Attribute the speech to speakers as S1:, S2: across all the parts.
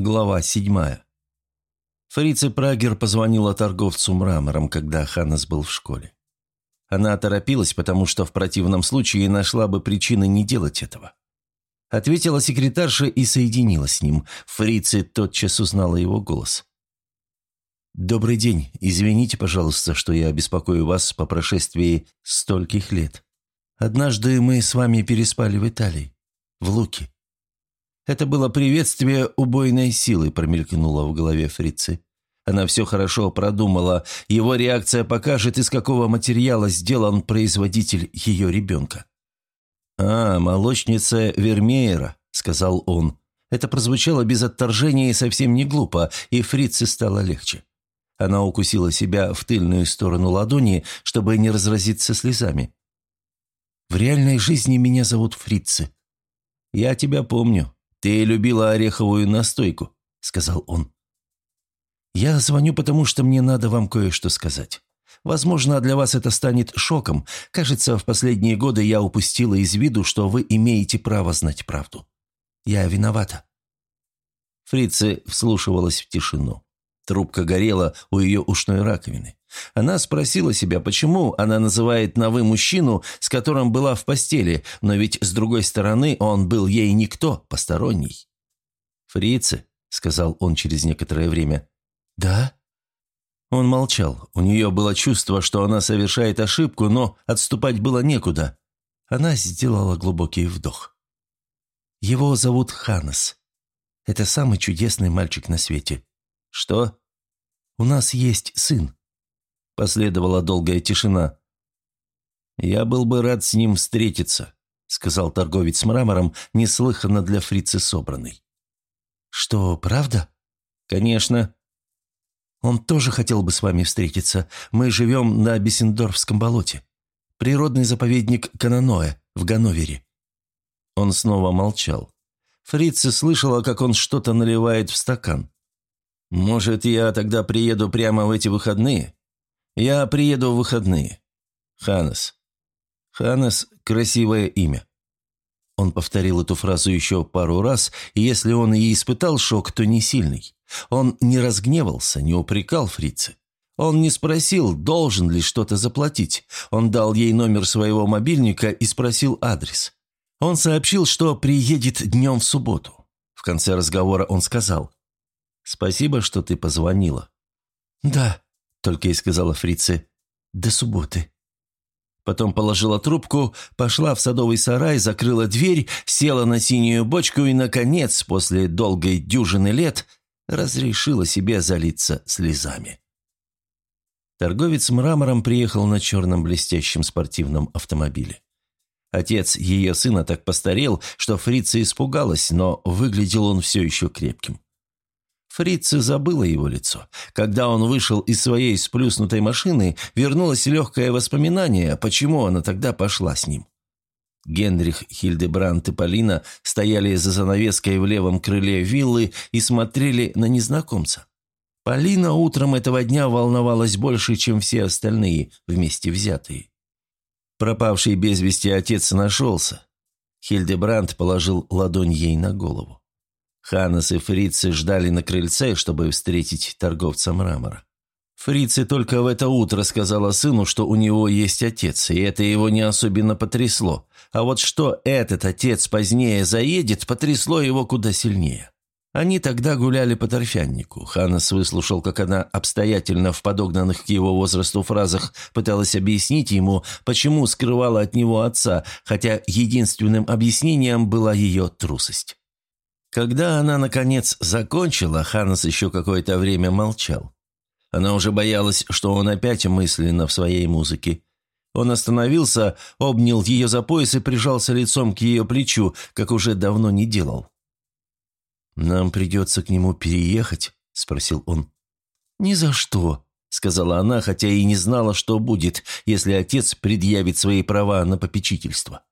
S1: Глава седьмая. Фрице Прагер позвонила торговцу мрамором, когда Ханнес был в школе. Она торопилась, потому что в противном случае нашла бы причины не делать этого. Ответила секретарша и соединила с ним. Фрице тотчас узнала его голос. «Добрый день. Извините, пожалуйста, что я беспокою вас по прошествии стольких лет. Однажды мы с вами переспали в Италии, в Луке. Это было приветствие убойной силы, промелькнуло в голове фрицы. Она все хорошо продумала. Его реакция покажет, из какого материала сделан производитель ее ребенка. «А, молочница Вермеера», — сказал он. Это прозвучало без отторжения и совсем не глупо, и фрице стало легче. Она укусила себя в тыльную сторону ладони, чтобы не разразиться слезами. «В реальной жизни меня зовут Фрицы. Я тебя помню. «Ты любила ореховую настойку», — сказал он. «Я звоню, потому что мне надо вам кое-что сказать. Возможно, для вас это станет шоком. Кажется, в последние годы я упустила из виду, что вы имеете право знать правду. Я виновата». Фрица вслушивалась в тишину. Трубка горела у ее ушной раковины. Она спросила себя, почему она называет на мужчину, с которым была в постели, но ведь, с другой стороны, он был ей никто, посторонний. «Фрице», — сказал он через некоторое время. «Да?» Он молчал. У нее было чувство, что она совершает ошибку, но отступать было некуда. Она сделала глубокий вдох. «Его зовут Ханес. Это самый чудесный мальчик на свете. «Что?» «У нас есть сын». Последовала долгая тишина. «Я был бы рад с ним встретиться», — сказал торговец с мрамором, неслыханно для фрицы собранный. «Что, правда?» «Конечно». «Он тоже хотел бы с вами встретиться. Мы живем на Бессендорфском болоте. Природный заповедник Кананоэ в Ганновере». Он снова молчал. Фрица слышала, как он что-то наливает в стакан. «Может, я тогда приеду прямо в эти выходные?» «Я приеду в выходные. Ханес». «Ханес – красивое имя». Он повторил эту фразу еще пару раз, и если он и испытал шок, то не сильный. Он не разгневался, не упрекал фрицы. Он не спросил, должен ли что-то заплатить. Он дал ей номер своего мобильника и спросил адрес. Он сообщил, что приедет днем в субботу. В конце разговора он сказал, Спасибо, что ты позвонила». «Да», — только и сказала фрице. «До субботы». Потом положила трубку, пошла в садовый сарай, закрыла дверь, села на синюю бочку и, наконец, после долгой дюжины лет, разрешила себе залиться слезами. Торговец мрамором приехал на черном блестящем спортивном автомобиле. Отец ее сына так постарел, что фрица испугалась, но выглядел он все еще крепким. Фрица забыла его лицо. Когда он вышел из своей сплюснутой машины, вернулось легкое воспоминание, почему она тогда пошла с ним. Генрих, Хильдебранд и Полина стояли за занавеской в левом крыле виллы и смотрели на незнакомца. Полина утром этого дня волновалась больше, чем все остальные, вместе взятые. Пропавший без вести отец нашелся. Хильдебранд положил ладонь ей на голову. Ханнес и фрицы ждали на крыльце, чтобы встретить торговца мрамора. Фрицы только в это утро сказала сыну, что у него есть отец, и это его не особенно потрясло. А вот что этот отец позднее заедет, потрясло его куда сильнее. Они тогда гуляли по торфяннику. Ханнес выслушал, как она обстоятельно в подогнанных к его возрасту фразах пыталась объяснить ему, почему скрывала от него отца, хотя единственным объяснением была ее трусость. Когда она, наконец, закончила, Ханнес еще какое-то время молчал. Она уже боялась, что он опять мысленно в своей музыке. Он остановился, обнял ее за пояс и прижался лицом к ее плечу, как уже давно не делал. «Нам придется к нему переехать?» – спросил он. «Ни за что», – сказала она, хотя и не знала, что будет, если отец предъявит свои права на попечительство.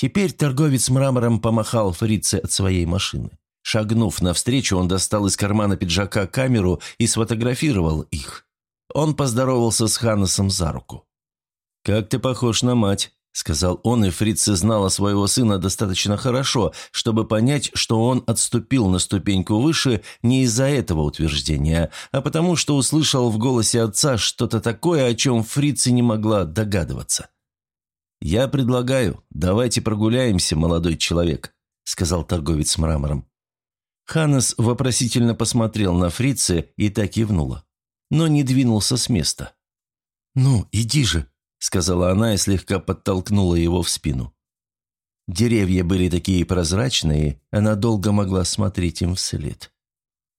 S1: Теперь торговец мрамором помахал фрице от своей машины. Шагнув навстречу, он достал из кармана пиджака камеру и сфотографировал их. Он поздоровался с Ханнесом за руку. «Как ты похож на мать», — сказал он, и Фрица знала своего сына достаточно хорошо, чтобы понять, что он отступил на ступеньку выше не из-за этого утверждения, а потому что услышал в голосе отца что-то такое, о чем Фрица не могла догадываться. «Я предлагаю, давайте прогуляемся, молодой человек», — сказал торговец мрамором. Ханнес вопросительно посмотрел на Фрице и так кивнула, но не двинулся с места. «Ну, иди же», — сказала она и слегка подтолкнула его в спину. Деревья были такие прозрачные, она долго могла смотреть им вслед.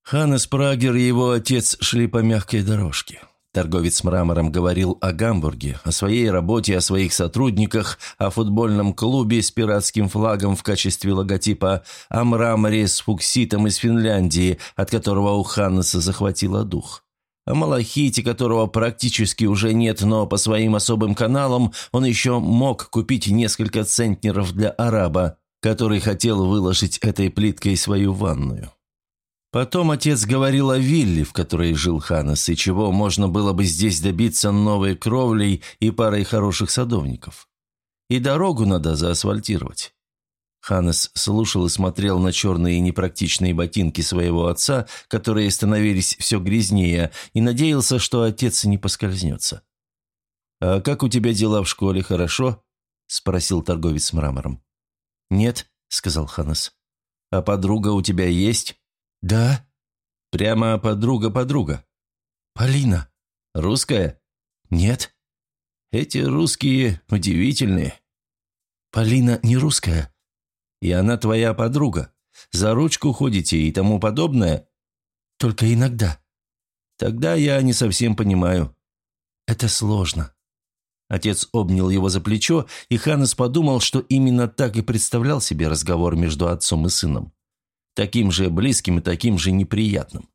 S1: Ханнес Прагер и его отец шли по мягкой дорожке. Торговец мрамором говорил о Гамбурге, о своей работе, о своих сотрудниках, о футбольном клубе с пиратским флагом в качестве логотипа, о мраморе с фукситом из Финляндии, от которого у Ханнеса захватило дух. О Малахите, которого практически уже нет, но по своим особым каналам он еще мог купить несколько центнеров для араба, который хотел выложить этой плиткой свою ванную. Потом отец говорил о вилле, в которой жил Ханес, и чего можно было бы здесь добиться новой кровлей и парой хороших садовников. И дорогу надо заасфальтировать. Ханес слушал и смотрел на черные непрактичные ботинки своего отца, которые становились все грязнее, и надеялся, что отец не поскользнется. «А как у тебя дела в школе, хорошо?» – спросил торговец мрамором. «Нет», – сказал Ханес. «А подруга у тебя есть?» «Да». «Прямо подруга-подруга». «Полина». «Русская?» «Нет». «Эти русские удивительные». «Полина не русская». «И она твоя подруга. За ручку ходите и тому подобное?» «Только иногда». «Тогда я не совсем понимаю». «Это сложно». Отец обнял его за плечо, и Ханес подумал, что именно так и представлял себе разговор между отцом и сыном таким же близким и таким же неприятным.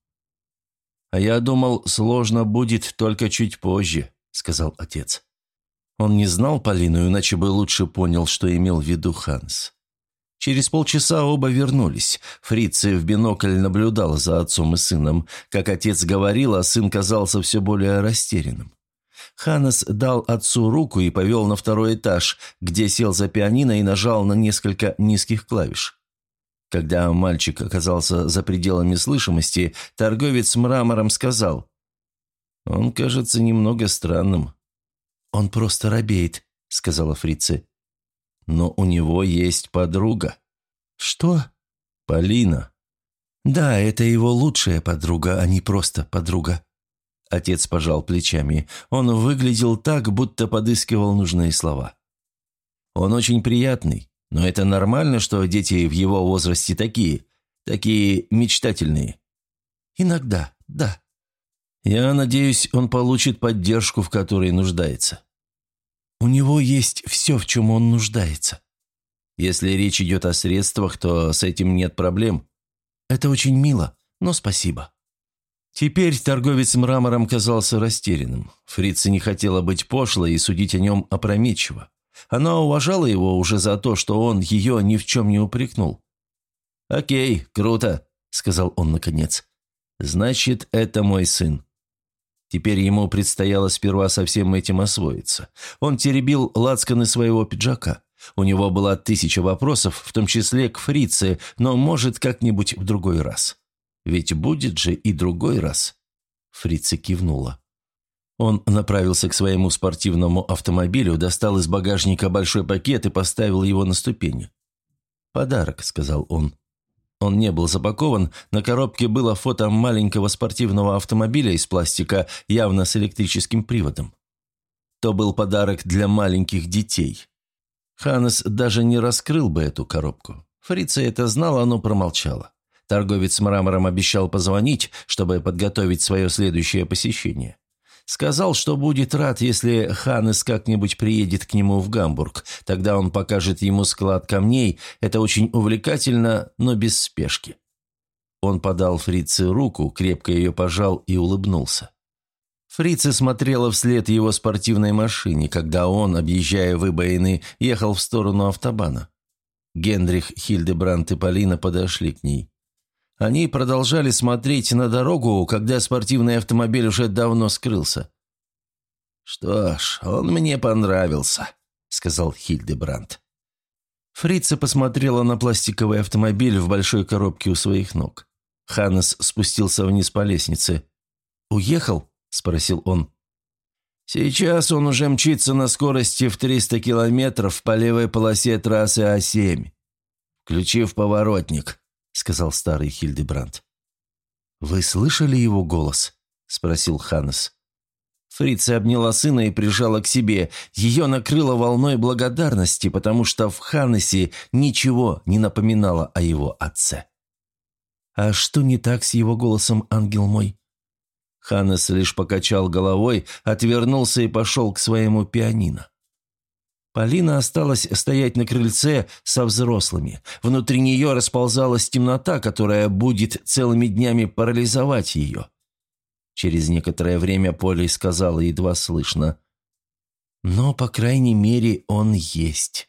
S1: «А я думал, сложно будет только чуть позже», — сказал отец. Он не знал Полину, иначе бы лучше понял, что имел в виду Ханс. Через полчаса оба вернулись. Фрицы в бинокль наблюдал за отцом и сыном. Как отец говорил, а сын казался все более растерянным. Ханес дал отцу руку и повел на второй этаж, где сел за пианино и нажал на несколько низких клавиш. Когда мальчик оказался за пределами слышимости, торговец мрамором сказал, «Он кажется немного странным». «Он просто робеет», — сказала фрица. «Но у него есть подруга». «Что?» «Полина». «Да, это его лучшая подруга, а не просто подруга». Отец пожал плечами. Он выглядел так, будто подыскивал нужные слова. «Он очень приятный. Но это нормально, что дети в его возрасте такие, такие мечтательные. Иногда, да. Я надеюсь, он получит поддержку, в которой нуждается. У него есть все, в чем он нуждается. Если речь идет о средствах, то с этим нет проблем. Это очень мило, но спасибо. Теперь торговец мрамором казался растерянным. Фрица не хотела быть пошлой и судить о нем опрометчиво. Она уважала его уже за то, что он ее ни в чем не упрекнул. «Окей, круто», — сказал он наконец. «Значит, это мой сын». Теперь ему предстояло сперва со всем этим освоиться. Он теребил лацканы своего пиджака. У него была тысяча вопросов, в том числе к фрице, но, может, как-нибудь в другой раз. Ведь будет же и другой раз. Фрица кивнула. Он направился к своему спортивному автомобилю, достал из багажника большой пакет и поставил его на ступени. «Подарок», — сказал он. Он не был запакован, на коробке было фото маленького спортивного автомобиля из пластика, явно с электрическим приводом. То был подарок для маленьких детей. Ханес даже не раскрыл бы эту коробку. Фрица это знала, но промолчала. Торговец мрамором обещал позвонить, чтобы подготовить свое следующее посещение. Сказал, что будет рад, если Ханес как-нибудь приедет к нему в Гамбург. Тогда он покажет ему склад камней. Это очень увлекательно, но без спешки. Он подал Фрице руку, крепко ее пожал и улыбнулся. Фрица смотрела вслед его спортивной машине, когда он, объезжая выбоины, ехал в сторону автобана. Генрих, Хильдебранд и Полина подошли к ней. Они продолжали смотреть на дорогу, когда спортивный автомобиль уже давно скрылся. «Что ж, он мне понравился», — сказал Хильдебранд. Фрица посмотрела на пластиковый автомобиль в большой коробке у своих ног. Ханнес спустился вниз по лестнице. «Уехал?» – спросил он. «Сейчас он уже мчится на скорости в 300 километров по левой полосе трассы А7, включив поворотник», – сказал старый Хильдебранд. «Вы слышали его голос?» – спросил Ханнес. Фрица обняла сына и прижала к себе. Ее накрыло волной благодарности, потому что в Ханнесе ничего не напоминало о его отце. «А что не так с его голосом, ангел мой?» Ханнес лишь покачал головой, отвернулся и пошел к своему пианино. Полина осталась стоять на крыльце со взрослыми. Внутри нее расползалась темнота, которая будет целыми днями парализовать ее. Через некоторое время Поля сказала едва слышно. «Но, по крайней мере, он есть».